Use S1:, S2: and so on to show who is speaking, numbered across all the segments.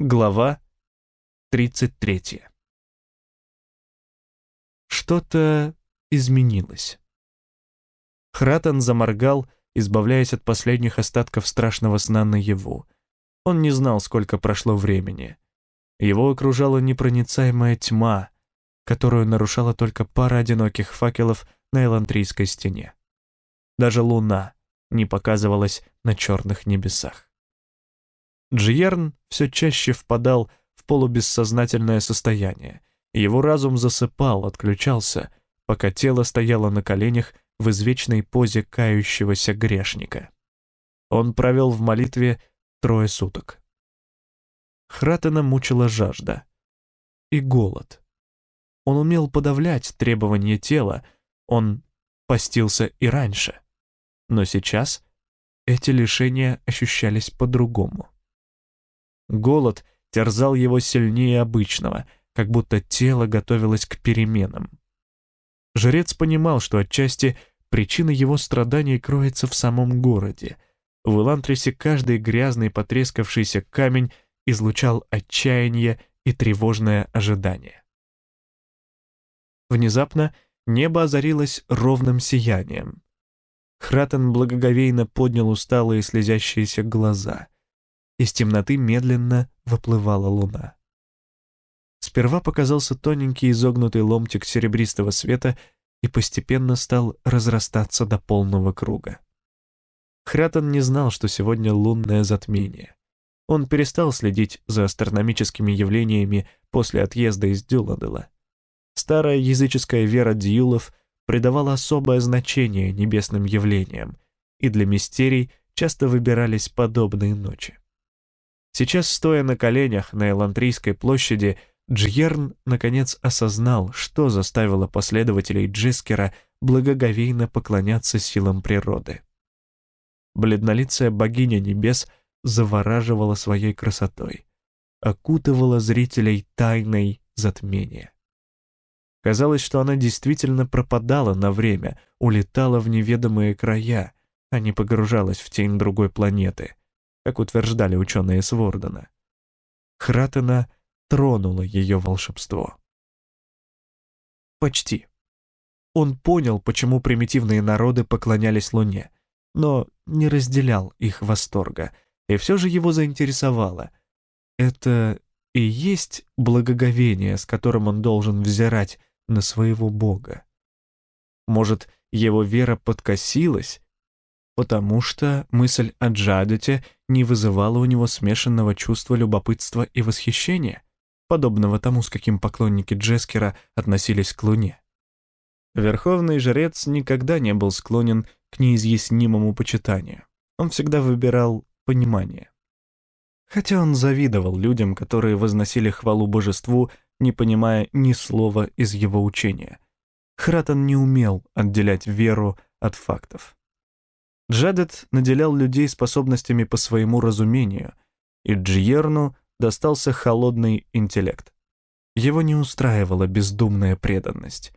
S1: Глава 33. Что-то изменилось. Хратан заморгал, избавляясь от последних остатков страшного сна наяву. Он не знал, сколько прошло времени. Его окружала непроницаемая тьма, которую нарушала только пара одиноких факелов на Элантрийской стене. Даже луна не показывалась на черных небесах. Джиерн все чаще впадал в полубессознательное состояние. Его разум засыпал, отключался, пока тело стояло на коленях в извечной позе кающегося грешника. Он провел в молитве трое суток. Хратена мучила жажда и голод. Он умел подавлять требования тела, он постился и раньше. Но сейчас эти лишения ощущались по-другому. Голод терзал его сильнее обычного, как будто тело готовилось к переменам. Жрец понимал, что отчасти причина его страданий кроется в самом городе. В Элантрисе каждый грязный потрескавшийся камень излучал отчаяние и тревожное ожидание. Внезапно небо озарилось ровным сиянием. Хратен благоговейно поднял усталые слезящиеся глаза — из темноты медленно выплывала луна. Сперва показался тоненький изогнутый ломтик серебристого света и постепенно стал разрастаться до полного круга. Хратон не знал, что сегодня лунное затмение. Он перестал следить за астрономическими явлениями после отъезда из Дюладела. Старая языческая вера дьюлов придавала особое значение небесным явлениям, и для мистерий часто выбирались подобные ночи. Сейчас, стоя на коленях на Элантрийской площади, Джьерн наконец осознал, что заставило последователей Джискера благоговейно поклоняться силам природы. Бледнолицая богиня небес завораживала своей красотой, окутывала зрителей тайной затмения. Казалось, что она действительно пропадала на время, улетала в неведомые края, а не погружалась в тень другой планеты — как утверждали ученые Свордена. Хратена тронуло ее волшебство. Почти. Он понял, почему примитивные народы поклонялись Луне, но не разделял их восторга, и все же его заинтересовало. Это и есть благоговение, с которым он должен взирать на своего Бога. Может, его вера подкосилась, потому что мысль о Джадете не вызывала у него смешанного чувства любопытства и восхищения, подобного тому, с каким поклонники Джескера относились к Луне. Верховный жрец никогда не был склонен к неизъяснимому почитанию. Он всегда выбирал понимание. Хотя он завидовал людям, которые возносили хвалу божеству, не понимая ни слова из его учения. Хратон не умел отделять веру от фактов. Джадет наделял людей способностями по своему разумению, и Джиерну достался холодный интеллект. Его не устраивала бездумная преданность.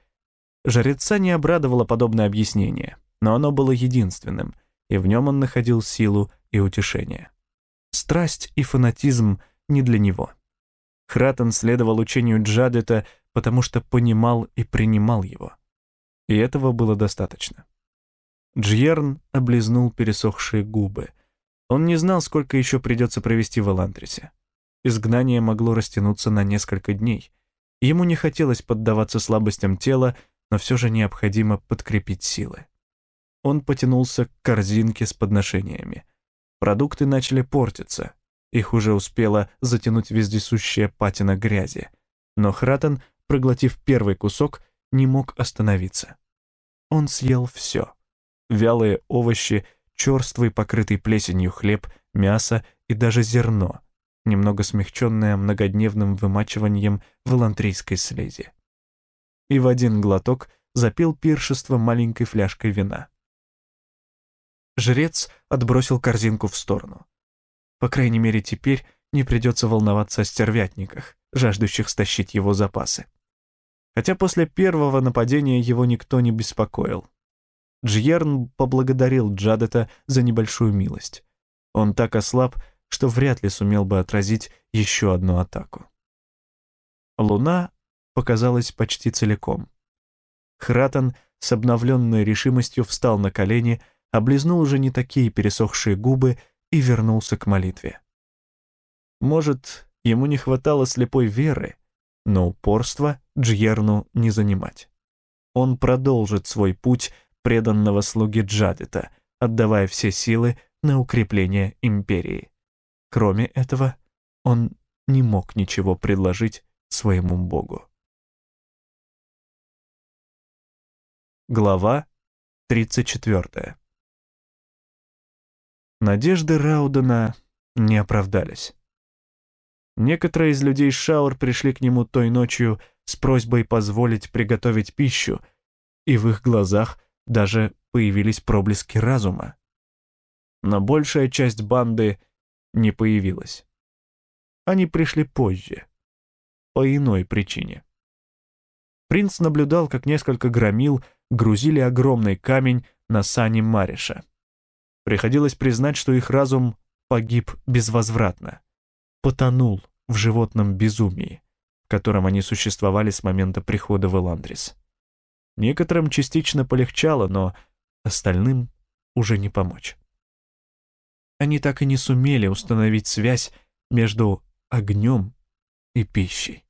S1: Жреца не обрадовало подобное объяснение, но оно было единственным, и в нем он находил силу и утешение. Страсть и фанатизм не для него. Хратен следовал учению Джадета, потому что понимал и принимал его. И этого было достаточно. Джьерн облизнул пересохшие губы. Он не знал, сколько еще придется провести в Элантрисе. Изгнание могло растянуться на несколько дней. Ему не хотелось поддаваться слабостям тела, но все же необходимо подкрепить силы. Он потянулся к корзинке с подношениями. Продукты начали портиться. Их уже успела затянуть вездесущая патина грязи. Но Хратен, проглотив первый кусок, не мог остановиться. Он съел все вялые овощи, черствый, покрытый плесенью хлеб, мясо и даже зерно, немного смягченное многодневным вымачиванием в элантрийской слезе. И в один глоток запил пиршество маленькой фляжкой вина. Жрец отбросил корзинку в сторону. По крайней мере, теперь не придется волноваться о стервятниках, жаждущих стащить его запасы. Хотя после первого нападения его никто не беспокоил. Джьерн поблагодарил Джадета за небольшую милость. Он так ослаб, что вряд ли сумел бы отразить еще одну атаку. Луна показалась почти целиком. Хратон с обновленной решимостью встал на колени, облизнул уже не такие пересохшие губы и вернулся к молитве. Может, ему не хватало слепой веры, но упорства Джьерну не занимать. Он продолжит свой путь преданного слуги Джадита, отдавая все силы на укрепление империи. Кроме этого, он не мог ничего предложить своему богу. Глава 34 Надежды Раудена не оправдались. Некоторые из людей Шаур пришли к нему той ночью с просьбой позволить приготовить пищу, и в их глазах даже появились проблески разума. Но большая часть банды не появилась. Они пришли позже, по иной причине. Принц наблюдал, как несколько громил грузили огромный камень на сани Мариша. Приходилось признать, что их разум погиб безвозвратно, потонул в животном безумии, в котором они существовали с момента прихода в Эландрис. Некоторым частично полегчало, но остальным уже не помочь. Они так и не сумели установить связь между огнем и пищей.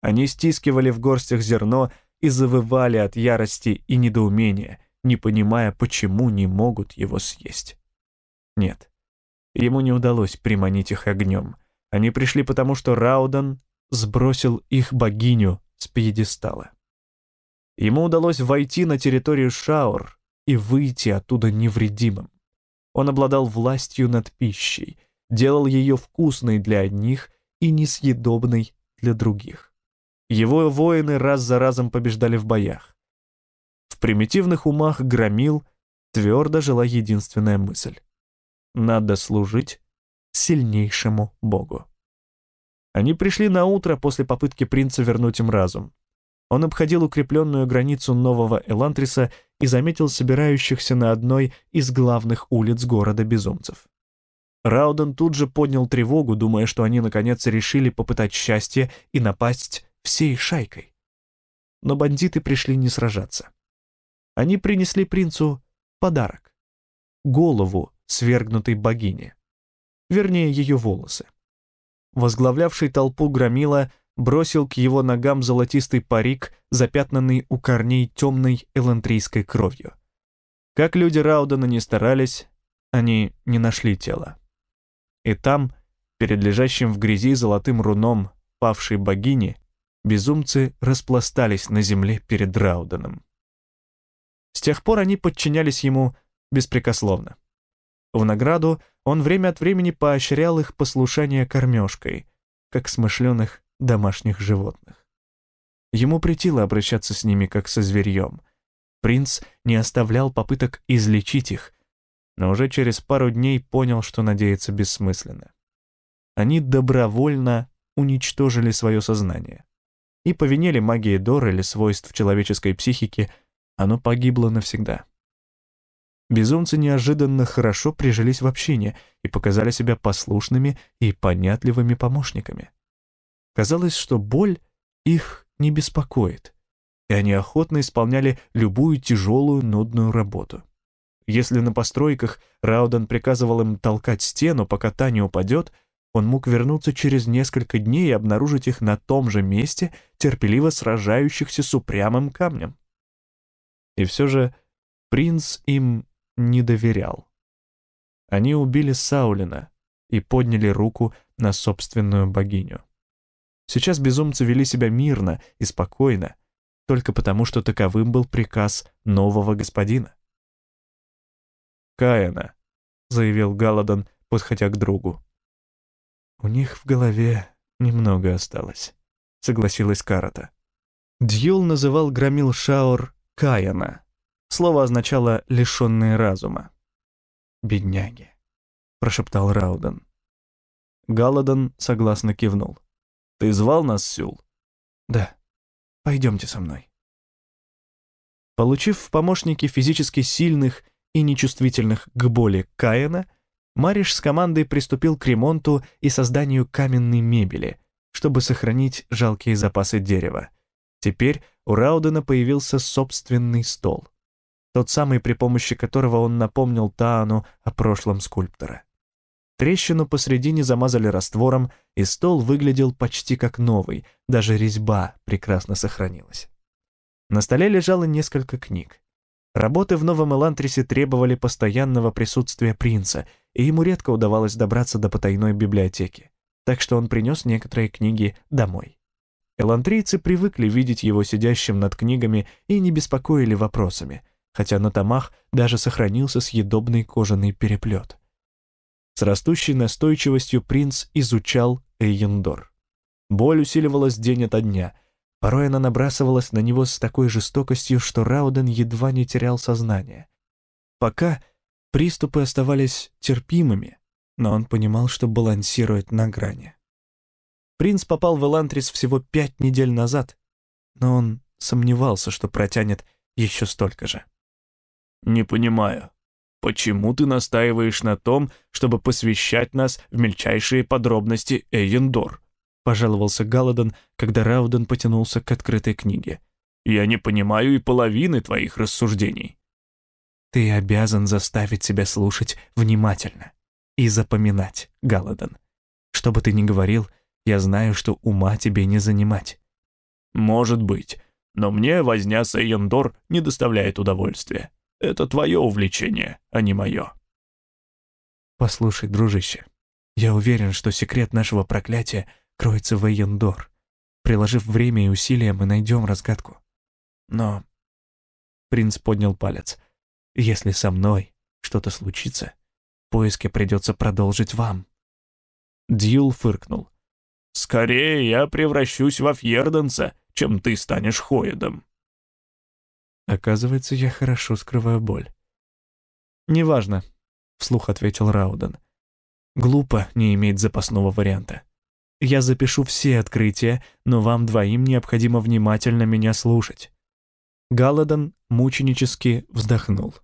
S1: Они стискивали в горстях зерно и завывали от ярости и недоумения, не понимая, почему не могут его съесть. Нет, ему не удалось приманить их огнем. Они пришли потому, что Раудан сбросил их богиню с пьедестала. Ему удалось войти на территорию Шаур и выйти оттуда невредимым. Он обладал властью над пищей, делал ее вкусной для одних и несъедобной для других. Его воины раз за разом побеждали в боях. В примитивных умах громил твердо жила единственная мысль. Надо служить сильнейшему богу. Они пришли на утро после попытки принца вернуть им разум. Он обходил укрепленную границу нового Элантриса и заметил собирающихся на одной из главных улиц города безумцев. Рауден тут же поднял тревогу, думая, что они наконец решили попытать счастье и напасть всей шайкой. Но бандиты пришли не сражаться. Они принесли принцу подарок — голову свергнутой богини, вернее, ее волосы. Возглавлявший толпу громила — бросил к его ногам золотистый парик, запятнанный у корней темной элантрийской кровью. Как люди Раудена не старались, они не нашли тела. И там, перед лежащим в грязи золотым руном павшей богини, безумцы распластались на земле перед Рауденом. С тех пор они подчинялись ему беспрекословно. В награду он время от времени поощрял их послушание кормежкой, как смышленых домашних животных. Ему претило обращаться с ними как со зверьем. Принц не оставлял попыток излечить их, но уже через пару дней понял, что надеяться бессмысленно. Они добровольно уничтожили свое сознание. И по вине ли магии Дор или свойств человеческой психики, оно погибло навсегда. Безумцы неожиданно хорошо прижились в общине и показали себя послушными и понятливыми помощниками. Казалось, что боль их не беспокоит, и они охотно исполняли любую тяжелую, нудную работу. Если на постройках Рауден приказывал им толкать стену, пока та не упадет, он мог вернуться через несколько дней и обнаружить их на том же месте, терпеливо сражающихся с упрямым камнем. И все же принц им не доверял. Они убили Саулина и подняли руку на собственную богиню. Сейчас безумцы вели себя мирно и спокойно, только потому, что таковым был приказ нового господина. «Каина», — заявил Галадон, подходя к другу. «У них в голове немного осталось», — согласилась Карата. Дьюл называл громил Шаур Каяна. Слово означало «лишенные разума». «Бедняги», — прошептал Рауден. Галадон согласно кивнул. Ты звал нас, Сюл?» «Да. Пойдемте со мной». Получив в помощники физически сильных и нечувствительных к боли Каина, Мариш с командой приступил к ремонту и созданию каменной мебели, чтобы сохранить жалкие запасы дерева. Теперь у Раудена появился собственный стол, тот самый, при помощи которого он напомнил Таану о прошлом скульптора. Трещину посредине замазали раствором, и стол выглядел почти как новый, даже резьба прекрасно сохранилась. На столе лежало несколько книг. Работы в Новом Элантрисе требовали постоянного присутствия принца, и ему редко удавалось добраться до потайной библиотеки, так что он принес некоторые книги домой. Элантрийцы привыкли видеть его сидящим над книгами и не беспокоили вопросами, хотя на томах даже сохранился съедобный кожаный переплет. С растущей настойчивостью принц изучал Эйендор. Боль усиливалась день ото дня — Порой она набрасывалась на него с такой жестокостью, что Рауден едва не терял сознание. Пока приступы оставались терпимыми, но он понимал, что балансирует на грани. Принц попал в Элантрис всего пять недель назад, но он сомневался, что протянет еще столько же.
S2: «Не понимаю, почему ты настаиваешь на том, чтобы посвящать нас в мельчайшие подробности Эйендор?»
S1: — пожаловался Галадон, когда Рауден потянулся к открытой книге.
S2: «Я не понимаю и половины твоих рассуждений».
S1: «Ты обязан заставить себя слушать внимательно и запоминать, Галадон. Что бы ты ни говорил, я знаю, что ума тебе не занимать».
S2: «Может быть, но мне возня с Эйендор не доставляет удовольствия. Это твое увлечение, а не мое».
S1: «Послушай, дружище, я уверен, что секрет нашего проклятия — кроется Вейендор. Приложив время и усилия, мы найдем разгадку. Но... Принц поднял палец. Если со мной что-то случится, поиски придется продолжить вам.
S2: Дьюл фыркнул. «Скорее я превращусь во Фьерденса, чем ты станешь Хоедом».
S1: Оказывается, я хорошо скрываю боль. «Неважно», — вслух ответил Рауден. «Глупо не иметь запасного варианта. Я запишу все открытия, но вам двоим необходимо внимательно меня слушать». Галадон мученически вздохнул.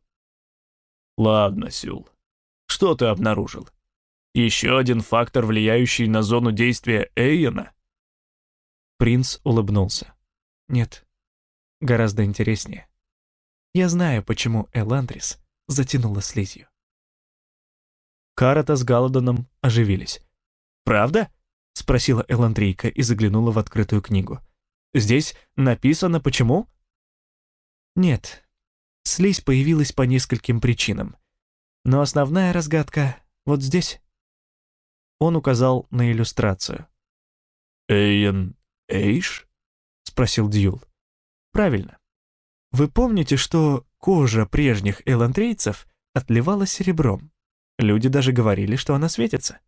S2: «Ладно, Сюл. Что ты обнаружил? Еще один фактор, влияющий на зону действия Эйена?»
S1: Принц улыбнулся. «Нет, гораздо интереснее. Я знаю, почему Эландрис затянула слизью». Карата с Галадоном оживились. «Правда?» — спросила Эландрейка и заглянула в открытую книгу. «Здесь написано почему?» «Нет, слизь появилась по нескольким причинам. Но основная разгадка вот здесь». Он указал на иллюстрацию.
S2: «Эйен Эйш?»
S1: — спросил Дьюл. «Правильно. Вы помните, что кожа прежних элантрейцев отливала серебром? Люди даже говорили, что она светится».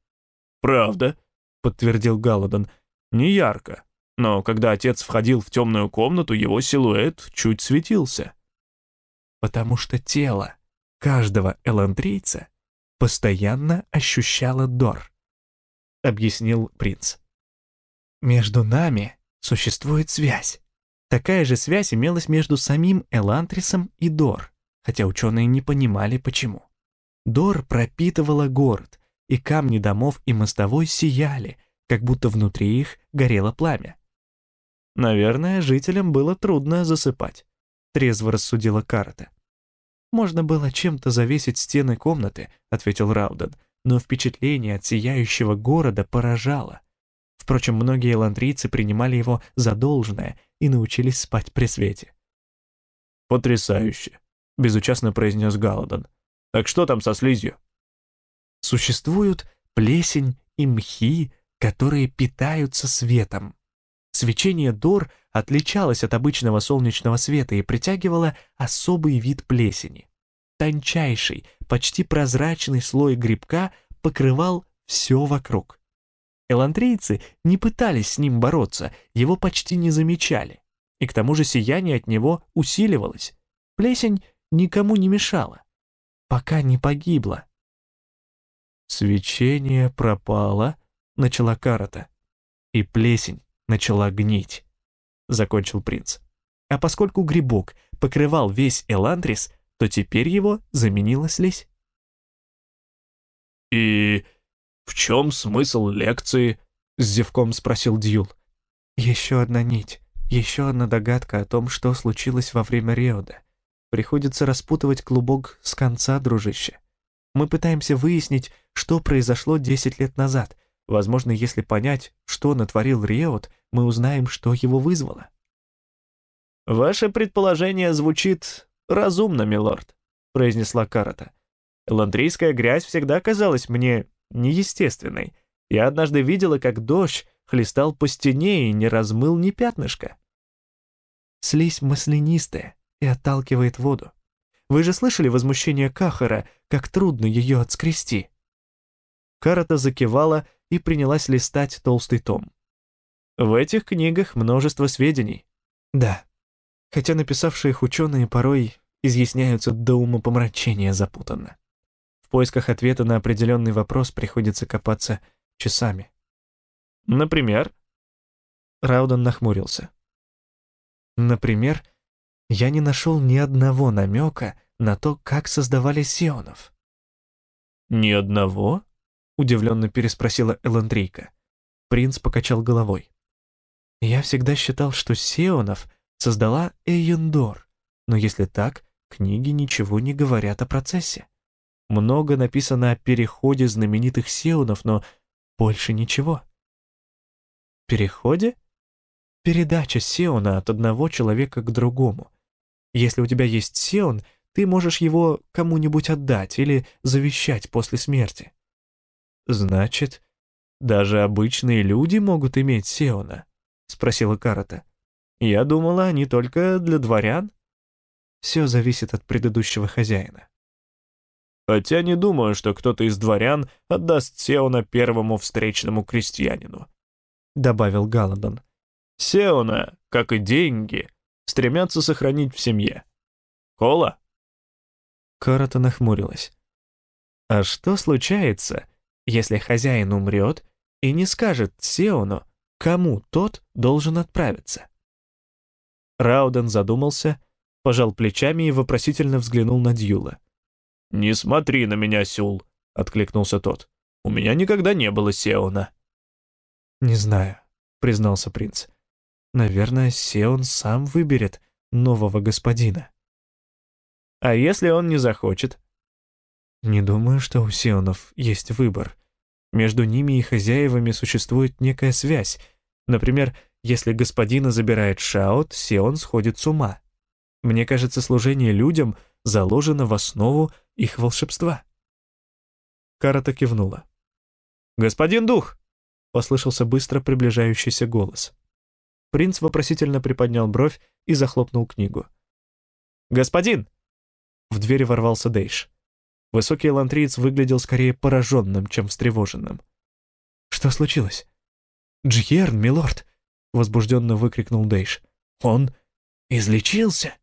S2: «Правда?»
S1: подтвердил Галадон. «Не ярко, но когда отец входил в темную комнату, его силуэт чуть светился». «Потому что тело каждого эландрийца постоянно ощущало Дор», — объяснил принц. «Между нами существует связь. Такая же связь имелась между самим Элантрисом и Дор, хотя ученые не понимали, почему. Дор пропитывала город, и камни домов и мостовой сияли, как будто внутри их горело пламя. Наверное, жителям было трудно засыпать, трезво рассудила карта. Можно было чем-то завесить стены комнаты, ответил Рауден, но впечатление от сияющего города поражало. Впрочем, многие ландрийцы принимали его за должное и научились спать при свете.
S2: «Потрясающе!» — безучастно произнес Галадон. «Так что там со слизью?»
S1: Существуют плесень и мхи, которые питаются светом. Свечение Дор отличалось от обычного солнечного света и притягивало особый вид плесени. Тончайший, почти прозрачный слой грибка покрывал все вокруг. Элантрийцы не пытались с ним бороться, его почти не замечали. И к тому же сияние от него усиливалось. Плесень никому не мешала, пока не погибла. «Свечение пропало», — начала Карата. «И плесень начала гнить», — закончил принц. А поскольку грибок покрывал весь Эландрис, то теперь его заменила слизь.
S2: «И в чем смысл лекции?» — с зевком спросил Дьюл.
S1: «Еще одна нить, еще одна догадка о том, что случилось во время Реода. Приходится распутывать клубок с конца, дружище. Мы пытаемся выяснить, что произошло 10 лет назад. Возможно, если понять, что натворил Реод, мы узнаем, что его вызвало».
S2: «Ваше предположение звучит разумно, милорд», — произнесла Карата. «Эландрийская грязь всегда казалась мне неестественной. Я однажды видела, как дождь хлестал по стене и не размыл ни пятнышка».
S1: «Слизь маслянистая и отталкивает воду. Вы же слышали возмущение Кахара, как трудно ее отскрести?»
S2: Карата закивала и принялась листать толстый том. «В этих книгах множество сведений».
S1: «Да», хотя написавшие их ученые порой изъясняются до умопомрачения запутанно. В поисках ответа на определенный вопрос приходится копаться часами.
S2: Например?
S1: Рауден нахмурился. Например, я не нашел ни одного намека на то, как создавали сионов.
S2: «Ни одного?» — удивленно переспросила Эландрийка.
S1: Принц покачал головой. «Я всегда считал, что сионов — создала Эйендор. Но если так, книги ничего не говорят о процессе. Много написано о переходе знаменитых сеунов, но больше ничего. Переходе? Передача сеуна от одного человека к другому. Если у тебя есть сеун, ты можешь его кому-нибудь отдать или завещать после смерти. Значит, даже обычные люди могут иметь сеуна? Спросила Карата. Я думала, они только для дворян. Все зависит от предыдущего хозяина.
S2: Хотя не думаю, что кто-то из дворян отдаст Сеона первому встречному крестьянину», — добавил Галадон. «Сеона, как и деньги, стремятся сохранить в семье. Кола?»
S1: Карата нахмурилась. «А что случается, если хозяин умрет и не скажет Сеону, кому тот должен отправиться?»
S2: Рауден задумался, пожал плечами и вопросительно взглянул на Дьюла. «Не смотри на меня, Сюл», — откликнулся тот. «У меня никогда не было Сеона».
S1: «Не знаю», — признался принц. «Наверное, Сеон сам выберет нового господина».
S2: «А если он не захочет?»
S1: «Не думаю, что у Сеонов есть выбор. Между ними и хозяевами существует некая связь. Например, если господина забирает Шаот, Сион сходит с ума. Мне кажется, служение людям заложено в основу их волшебства. Карата кивнула.
S2: «Господин дух!» — послышался быстро приближающийся голос.
S1: Принц вопросительно приподнял бровь и захлопнул книгу.
S2: «Господин!»
S1: В двери ворвался Дейш. Высокий лантриец выглядел скорее пораженным, чем встревоженным. «Что случилось?» «Джьерн, милорд!» — возбужденно выкрикнул Дейш. «Он излечился!»